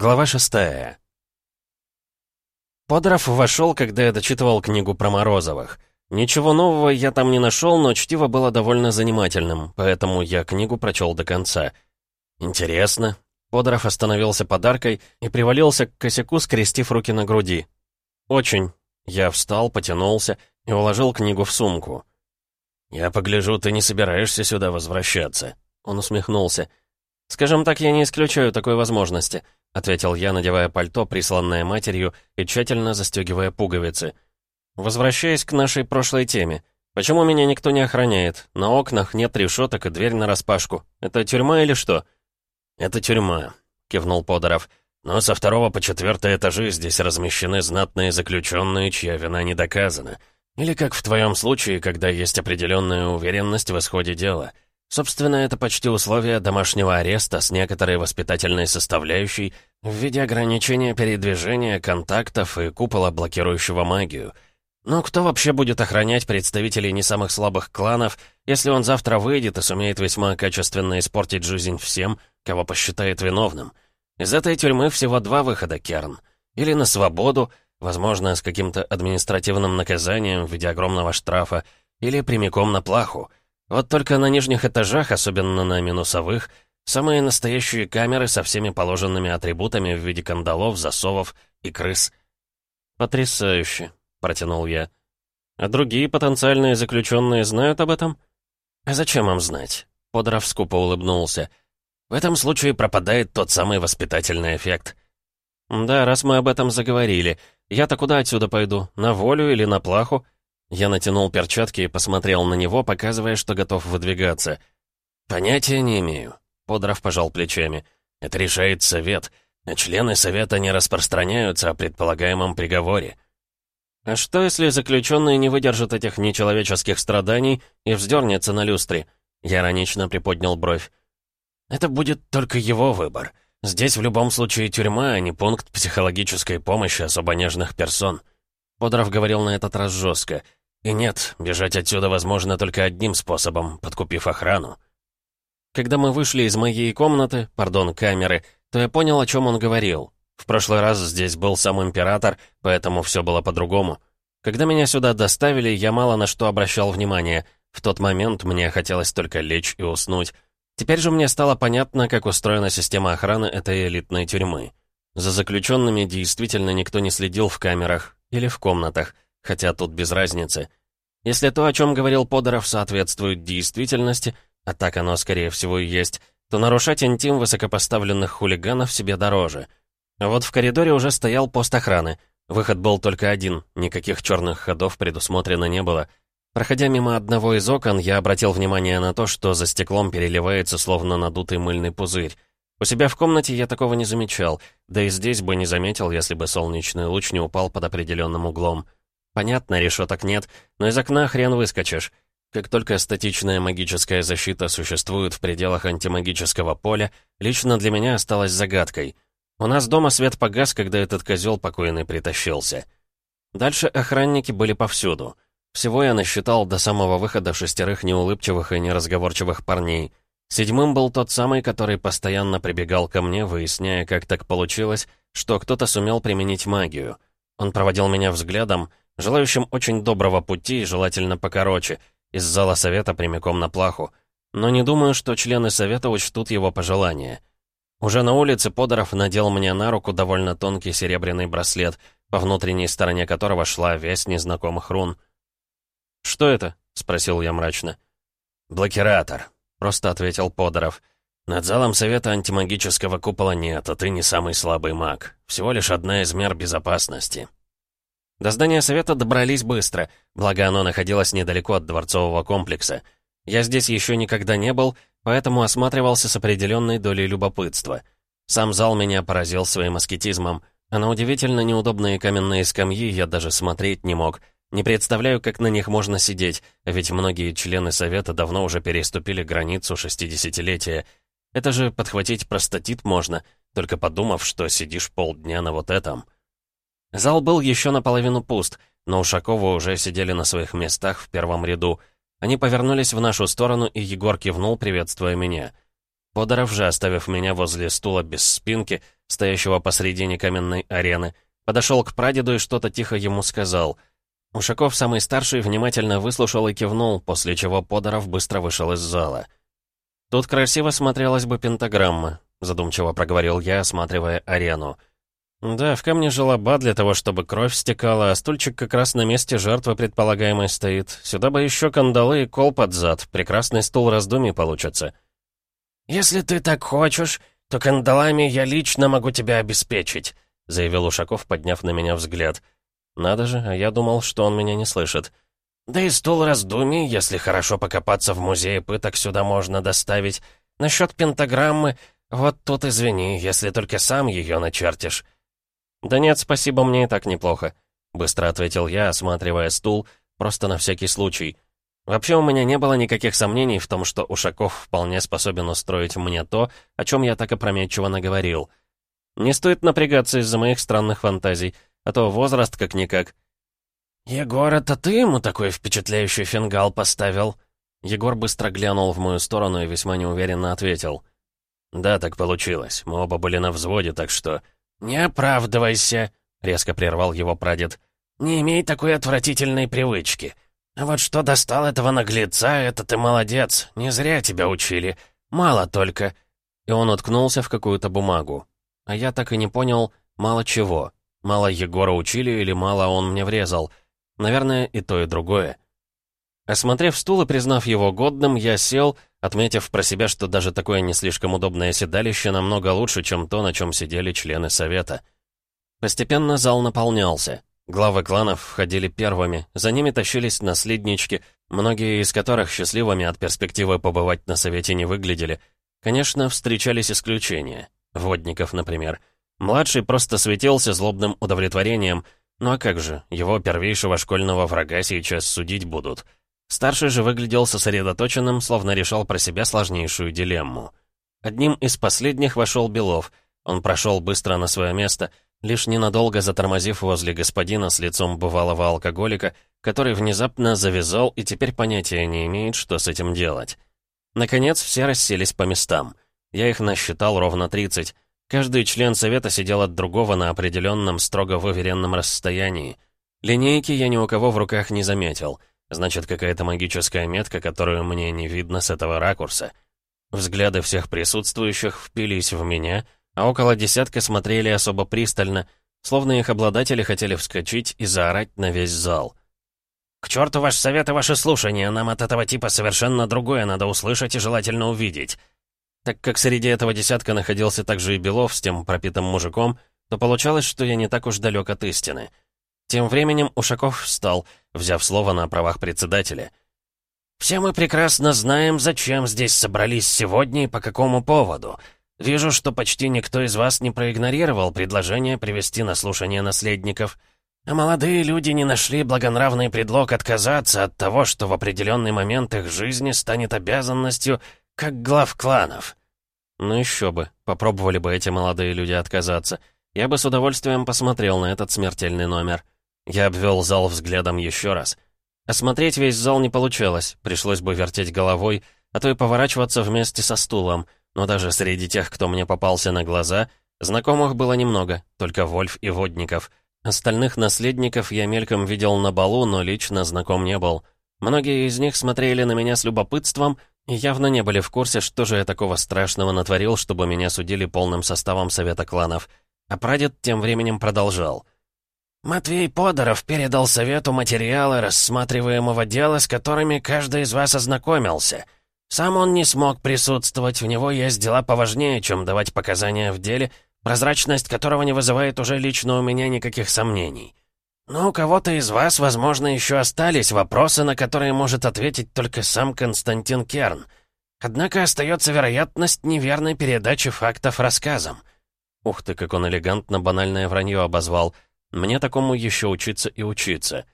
Глава шестая. Подоров вошел, когда я дочитывал книгу про Морозовых. Ничего нового я там не нашел, но чтиво было довольно занимательным, поэтому я книгу прочел до конца. Интересно. Подоров остановился подаркой и привалился к косяку, скрестив руки на груди. Очень. Я встал, потянулся и уложил книгу в сумку. «Я погляжу, ты не собираешься сюда возвращаться», — он усмехнулся. «Скажем так, я не исключаю такой возможности», — ответил я, надевая пальто, присланное матерью, и тщательно застегивая пуговицы. «Возвращаясь к нашей прошлой теме. Почему меня никто не охраняет? На окнах нет решеток и дверь нараспашку. Это тюрьма или что?» «Это тюрьма», — кивнул Подоров. «Но со второго по четвертый этажи здесь размещены знатные заключенные, чья вина не доказана. Или как в твоем случае, когда есть определенная уверенность в исходе дела». Собственно, это почти условие домашнего ареста с некоторой воспитательной составляющей в виде ограничения передвижения, контактов и купола, блокирующего магию. Но кто вообще будет охранять представителей не самых слабых кланов, если он завтра выйдет и сумеет весьма качественно испортить жизнь всем, кого посчитает виновным? Из этой тюрьмы всего два выхода, Керн. Или на свободу, возможно, с каким-то административным наказанием в виде огромного штрафа, или прямиком на плаху — вот только на нижних этажах, особенно на минусовых, самые настоящие камеры со всеми положенными атрибутами в виде кандалов, засовов и крыс. «Потрясающе», — протянул я. «А другие потенциальные заключенные знают об этом?» «А зачем им знать?» — Подров скупо улыбнулся. «В этом случае пропадает тот самый воспитательный эффект». «Да, раз мы об этом заговорили, я-то куда отсюда пойду? На волю или на плаху?» Я натянул перчатки и посмотрел на него, показывая, что готов выдвигаться. «Понятия не имею», — Подров пожал плечами. «Это решает совет, а члены совета не распространяются о предполагаемом приговоре». «А что, если заключенный не выдержит этих нечеловеческих страданий и вздернется на люстре?» Я иронично приподнял бровь. «Это будет только его выбор. Здесь в любом случае тюрьма, а не пункт психологической помощи особо нежных персон». Подров говорил на этот раз жестко — и нет, бежать отсюда возможно только одним способом, подкупив охрану. Когда мы вышли из моей комнаты, пардон, камеры, то я понял, о чем он говорил. В прошлый раз здесь был сам император, поэтому все было по-другому. Когда меня сюда доставили, я мало на что обращал внимание. В тот момент мне хотелось только лечь и уснуть. Теперь же мне стало понятно, как устроена система охраны этой элитной тюрьмы. За заключенными действительно никто не следил в камерах или в комнатах хотя тут без разницы. Если то, о чем говорил Подоров, соответствует действительности, а так оно, скорее всего, и есть, то нарушать интим высокопоставленных хулиганов себе дороже. Вот в коридоре уже стоял пост охраны. Выход был только один, никаких черных ходов предусмотрено не было. Проходя мимо одного из окон, я обратил внимание на то, что за стеклом переливается словно надутый мыльный пузырь. У себя в комнате я такого не замечал, да и здесь бы не заметил, если бы солнечный луч не упал под определенным углом. Понятно, решеток нет, но из окна хрен выскочишь. Как только статичная магическая защита существует в пределах антимагического поля, лично для меня осталась загадкой. У нас дома свет погас, когда этот козел покойный притащился. Дальше охранники были повсюду. Всего я насчитал до самого выхода шестерых неулыбчивых и неразговорчивых парней. Седьмым был тот самый, который постоянно прибегал ко мне, выясняя, как так получилось, что кто-то сумел применить магию. Он проводил меня взглядом, Желающим очень доброго пути, желательно покороче, из зала совета прямиком на плаху. Но не думаю, что члены совета учтут его пожелания. Уже на улице Подоров надел мне на руку довольно тонкий серебряный браслет, по внутренней стороне которого шла вязь незнакомых рун. «Что это?» — спросил я мрачно. «Блокиратор», — просто ответил Подоров. «Над залом совета антимагического купола нет, а ты не самый слабый маг. Всего лишь одна из мер безопасности». До здания совета добрались быстро, благо оно находилось недалеко от дворцового комплекса. Я здесь еще никогда не был, поэтому осматривался с определенной долей любопытства. Сам зал меня поразил своим аскетизмом, а на удивительно неудобные каменные скамьи я даже смотреть не мог. Не представляю, как на них можно сидеть, ведь многие члены совета давно уже переступили границу шестидесятилетия. Это же подхватить простатит можно, только подумав, что сидишь полдня на вот этом. Зал был еще наполовину пуст, но Ушаковы уже сидели на своих местах в первом ряду. Они повернулись в нашу сторону, и Егор кивнул, приветствуя меня. Подоров же, оставив меня возле стула без спинки, стоящего посредине каменной арены, подошел к прадеду и что-то тихо ему сказал. Ушаков, самый старший, внимательно выслушал и кивнул, после чего Подоров быстро вышел из зала. «Тут красиво смотрелась бы пентаграмма», — задумчиво проговорил я, осматривая арену. «Да, в камне желоба для того, чтобы кровь стекала, а стульчик как раз на месте жертвы предполагаемой стоит. Сюда бы еще кандалы и кол под зад. Прекрасный стул раздумий получится». «Если ты так хочешь, то кандалами я лично могу тебя обеспечить», заявил Ушаков, подняв на меня взгляд. «Надо же, а я думал, что он меня не слышит». «Да и стул раздумий, если хорошо покопаться в музее пыток, сюда можно доставить. Насчет пентаграммы, вот тут извини, если только сам ее начертишь». «Да нет, спасибо, мне и так неплохо», — быстро ответил я, осматривая стул, просто на всякий случай. Вообще у меня не было никаких сомнений в том, что Ушаков вполне способен устроить мне то, о чем я так опрометчиво наговорил. Не стоит напрягаться из-за моих странных фантазий, а то возраст как-никак. «Егор, это ты ему такой впечатляющий фингал поставил?» Егор быстро глянул в мою сторону и весьма неуверенно ответил. «Да, так получилось. Мы оба были на взводе, так что...» «Не оправдывайся», — резко прервал его прадед. «Не имей такой отвратительной привычки». А вот что достал этого наглеца, это ты молодец. Не зря тебя учили. Мало только. И он уткнулся в какую-то бумагу. А я так и не понял, мало чего. Мало Егора учили или мало он мне врезал. Наверное, и то, и другое. Осмотрев стул и признав его годным, я сел, отметив про себя, что даже такое не слишком удобное седалище намного лучше, чем то, на чем сидели члены совета. Постепенно зал наполнялся. Главы кланов входили первыми, за ними тащились наследнички, многие из которых счастливыми от перспективы побывать на совете не выглядели. Конечно, встречались исключения. Водников, например. Младший просто светился злобным удовлетворением. Ну а как же, его первейшего школьного врага сейчас судить будут. Старший же выглядел сосредоточенным, словно решал про себя сложнейшую дилемму. Одним из последних вошел Белов. Он прошел быстро на свое место — лишь ненадолго затормозив возле господина с лицом бывалого алкоголика, который внезапно завязал и теперь понятия не имеет, что с этим делать. Наконец, все расселись по местам. Я их насчитал ровно 30. Каждый член совета сидел от другого на определенном, строго выверенном расстоянии. Линейки я ни у кого в руках не заметил. Значит, какая-то магическая метка, которую мне не видно с этого ракурса. Взгляды всех присутствующих впились в меня — а около десятка смотрели особо пристально, словно их обладатели хотели вскочить и заорать на весь зал. «К черту ваш совет и ваше слушание, нам от этого типа совершенно другое надо услышать и желательно увидеть». Так как среди этого десятка находился также и Белов с тем пропитым мужиком, то получалось, что я не так уж далек от истины. Тем временем Ушаков встал, взяв слово на правах председателя. «Все мы прекрасно знаем, зачем здесь собрались сегодня и по какому поводу». Вижу, что почти никто из вас не проигнорировал предложение привести на слушание наследников. А молодые люди не нашли благонравный предлог отказаться от того, что в определенный момент их жизни станет обязанностью, как глав кланов. Ну еще бы, попробовали бы эти молодые люди отказаться. Я бы с удовольствием посмотрел на этот смертельный номер. Я обвел зал взглядом еще раз. Осмотреть весь зал не получалось, пришлось бы вертеть головой, а то и поворачиваться вместе со стулом — но даже среди тех, кто мне попался на глаза, знакомых было немного, только Вольф и Водников. Остальных наследников я мельком видел на балу, но лично знаком не был. Многие из них смотрели на меня с любопытством и явно не были в курсе, что же я такого страшного натворил, чтобы меня судили полным составом Совета кланов. А прадед тем временем продолжал. «Матвей Подоров передал Совету материалы рассматриваемого дела, с которыми каждый из вас ознакомился». Сам он не смог присутствовать, у него есть дела поважнее, чем давать показания в деле, прозрачность которого не вызывает уже лично у меня никаких сомнений. Но у кого-то из вас, возможно, еще остались вопросы, на которые может ответить только сам Константин Керн. Однако остается вероятность неверной передачи фактов рассказам. Ух ты, как он элегантно банальное вранье обозвал. Мне такому еще учиться и учиться.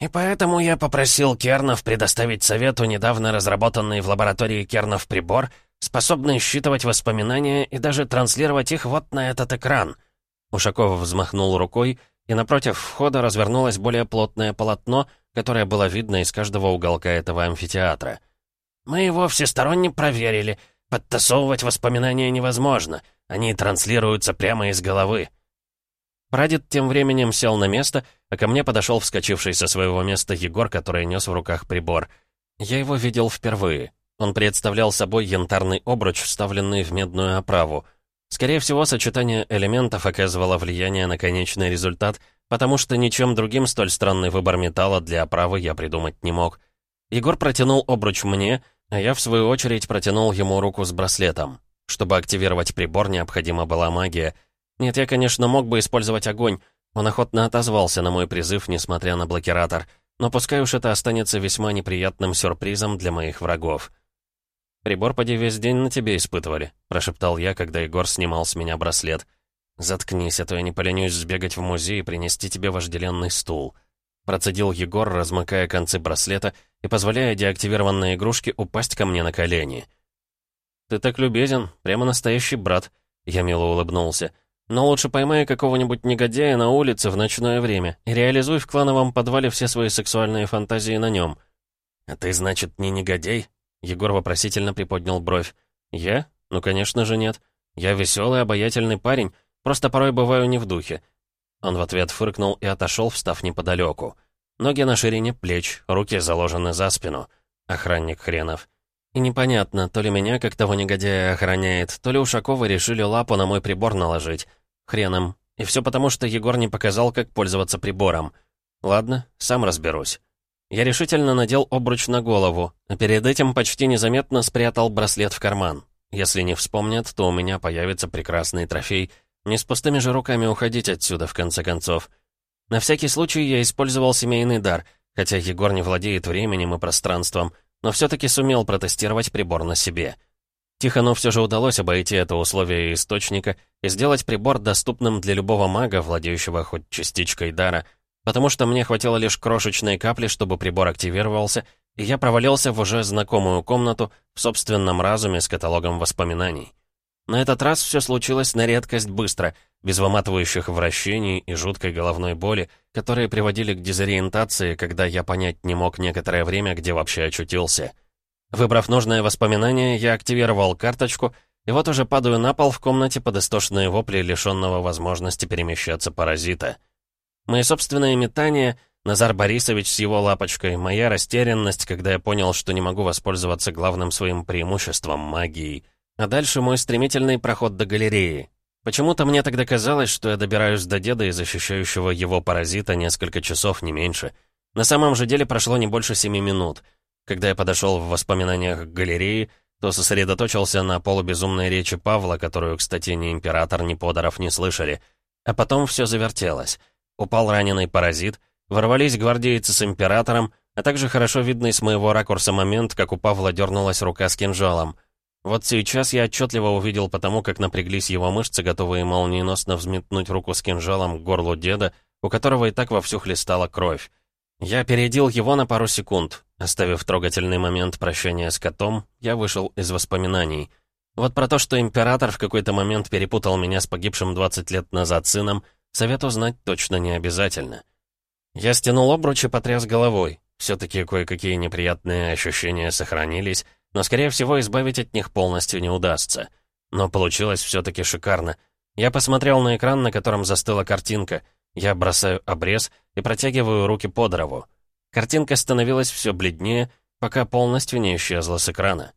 И поэтому я попросил Кернов предоставить совету недавно разработанный в лаборатории Кернов прибор, способный считывать воспоминания и даже транслировать их вот на этот экран. Ушаков взмахнул рукой, и напротив входа развернулось более плотное полотно, которое было видно из каждого уголка этого амфитеатра. «Мы его всесторонне проверили. Подтасовывать воспоминания невозможно. Они транслируются прямо из головы». Прадед тем временем сел на место, а ко мне подошел вскочивший со своего места Егор, который нес в руках прибор. Я его видел впервые. Он представлял собой янтарный обруч, вставленный в медную оправу. Скорее всего, сочетание элементов оказывало влияние на конечный результат, потому что ничем другим столь странный выбор металла для оправы я придумать не мог. Егор протянул обруч мне, а я, в свою очередь, протянул ему руку с браслетом. Чтобы активировать прибор, необходима была магия — нет, я, конечно, мог бы использовать огонь. Он охотно отозвался на мой призыв, несмотря на блокиратор. Но пускай уж это останется весьма неприятным сюрпризом для моих врагов. «Прибор поди весь день на тебе испытывали», — прошептал я, когда Егор снимал с меня браслет. «Заткнись, а то я не поленюсь сбегать в музей и принести тебе вожделенный стул». Процедил Егор, размыкая концы браслета и позволяя деактивированной игрушке упасть ко мне на колени. «Ты так любезен, прямо настоящий брат», — я мило улыбнулся. Но лучше поймай какого-нибудь негодяя на улице в ночное время и реализуй в клановом подвале все свои сексуальные фантазии на нем. «А ты, значит, не негодяй?» Егор вопросительно приподнял бровь. «Я? Ну, конечно же, нет. Я веселый, обаятельный парень, просто порой бываю не в духе». Он в ответ фыркнул и отошел, встав неподалеку. Ноги на ширине плеч, руки заложены за спину. Охранник хренов. И непонятно, то ли меня, как того негодяя, охраняет, то ли Ушаковы решили лапу на мой прибор наложить. Хреном. И все потому, что Егор не показал, как пользоваться прибором. Ладно, сам разберусь. Я решительно надел обруч на голову, а перед этим почти незаметно спрятал браслет в карман. Если не вспомнят, то у меня появится прекрасный трофей. Не с пустыми же руками уходить отсюда, в конце концов. На всякий случай я использовал семейный дар, хотя Егор не владеет временем и пространством, но все-таки сумел протестировать прибор на себе. Тихону все же удалось обойти это условие источника и сделать прибор доступным для любого мага, владеющего хоть частичкой дара, потому что мне хватило лишь крошечной капли, чтобы прибор активировался, и я провалился в уже знакомую комнату в собственном разуме с каталогом воспоминаний. На этот раз все случилось на редкость быстро, без выматывающих вращений и жуткой головной боли, которые приводили к дезориентации, когда я понять не мог некоторое время, где вообще очутился. Выбрав нужное воспоминание, я активировал карточку, и вот уже падаю на пол в комнате под истошные вопли лишенного возможности перемещаться паразита. Мои собственные метания, Назар Борисович с его лапочкой, моя растерянность, когда я понял, что не могу воспользоваться главным своим преимуществом — магией. А дальше мой стремительный проход до галереи. Почему-то мне тогда казалось, что я добираюсь до деда и защищающего его паразита несколько часов, не меньше. На самом же деле прошло не больше семи минут — когда я подошел в воспоминаниях к галереи, то сосредоточился на полубезумной речи Павла, которую, кстати, ни император, ни Подоров не слышали. А потом все завертелось. Упал раненый паразит, ворвались гвардейцы с императором, а также хорошо видный с моего ракурса момент, как у Павла дернулась рука с кинжалом. Вот сейчас я отчетливо увидел потому, как напряглись его мышцы, готовые молниеносно взметнуть руку с кинжалом к горлу деда, у которого и так вовсю хлестала кровь. Я опередил его на пару секунд. Оставив трогательный момент прощания с котом, я вышел из воспоминаний. Вот про то, что император в какой-то момент перепутал меня с погибшим 20 лет назад сыном, совету знать точно не обязательно. Я стянул обруч и потряс головой. Все-таки кое-какие неприятные ощущения сохранились, но, скорее всего, избавить от них полностью не удастся. Но получилось все-таки шикарно. Я посмотрел на экран, на котором застыла картинка — я бросаю обрез и протягиваю руки по дрову. Картинка становилась все бледнее, пока полностью не исчезла с экрана.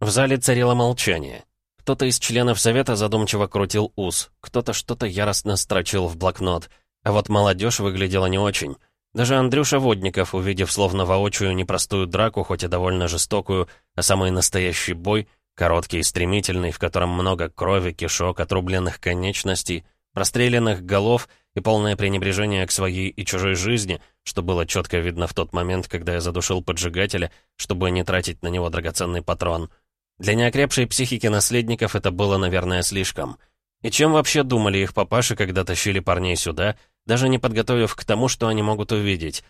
В зале царило молчание. Кто-то из членов совета задумчиво крутил ус, кто-то что-то яростно строчил в блокнот, а вот молодежь выглядела не очень. Даже Андрюша Водников, увидев словно воочию непростую драку, хоть и довольно жестокую, а самый настоящий бой, короткий и стремительный, в котором много крови, кишок, отрубленных конечностей, расстрелянных голов и полное пренебрежение к своей и чужой жизни, что было четко видно в тот момент, когда я задушил поджигателя, чтобы не тратить на него драгоценный патрон. Для неокрепшей психики наследников это было, наверное, слишком. И чем вообще думали их папаши, когда тащили парней сюда, даже не подготовив к тому, что они могут увидеть?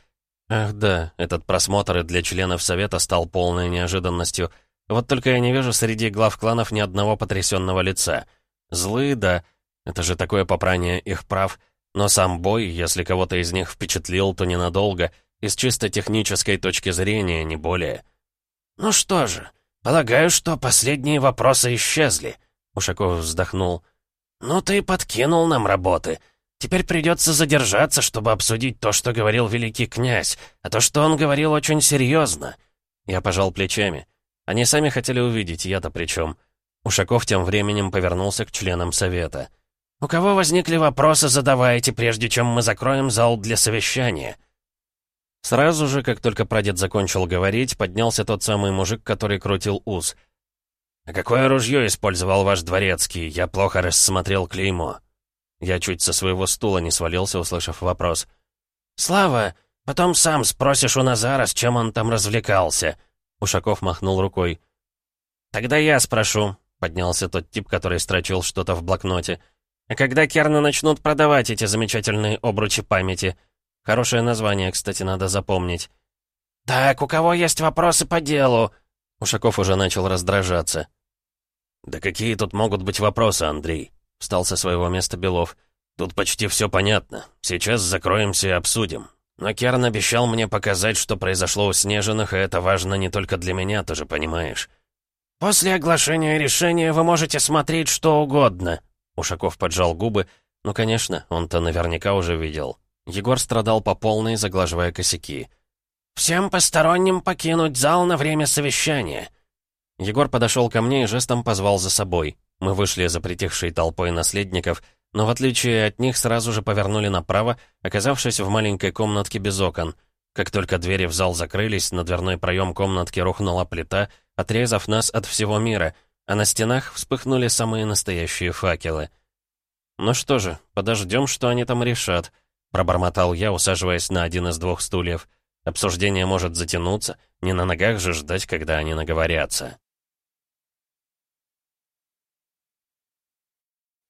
Ах да, этот просмотр и для членов Совета стал полной неожиданностью. Вот только я не вижу среди глав кланов ни одного потрясенного лица. Злые, да, это же такое попрание их прав, но сам бой, если кого-то из них впечатлил, то ненадолго, из чисто технической точки зрения, не более. «Ну что же, «Полагаю, что последние вопросы исчезли», — Ушаков вздохнул. «Ну ты подкинул нам работы. Теперь придется задержаться, чтобы обсудить то, что говорил великий князь, а то, что он говорил, очень серьезно». Я пожал плечами. Они сами хотели увидеть, я-то при чем. Ушаков тем временем повернулся к членам совета. «У кого возникли вопросы, задавайте, прежде чем мы закроем зал для совещания». Сразу же, как только прадед закончил говорить, поднялся тот самый мужик, который крутил ус. «А какое ружье использовал ваш дворецкий? Я плохо рассмотрел клеймо». Я чуть со своего стула не свалился, услышав вопрос. «Слава, потом сам спросишь у Назара, с чем он там развлекался». Ушаков махнул рукой. «Тогда я спрошу», — поднялся тот тип, который строчил что-то в блокноте. «А когда керны начнут продавать эти замечательные обручи памяти?» Хорошее название, кстати, надо запомнить. «Так, у кого есть вопросы по делу?» Ушаков уже начал раздражаться. «Да какие тут могут быть вопросы, Андрей?» Встал со своего места Белов. «Тут почти все понятно. Сейчас закроемся и обсудим. Но Керн обещал мне показать, что произошло у Снежиных, и это важно не только для меня, ты же понимаешь». «После оглашения решения вы можете смотреть что угодно», Ушаков поджал губы. «Ну, конечно, он-то наверняка уже видел». Егор страдал по полной, заглаживая косяки. «Всем посторонним покинуть зал на время совещания». Егор подошел ко мне и жестом позвал за собой. Мы вышли за притихшей толпой наследников, но в отличие от них сразу же повернули направо, оказавшись в маленькой комнатке без окон. Как только двери в зал закрылись, на дверной проем комнатки рухнула плита, отрезав нас от всего мира, а на стенах вспыхнули самые настоящие факелы. Ну что же, подождем, что они там решат. Пробормотал я, усаживаясь на один из двух стульев. Обсуждение может затянуться, не на ногах же ждать, когда они наговорятся.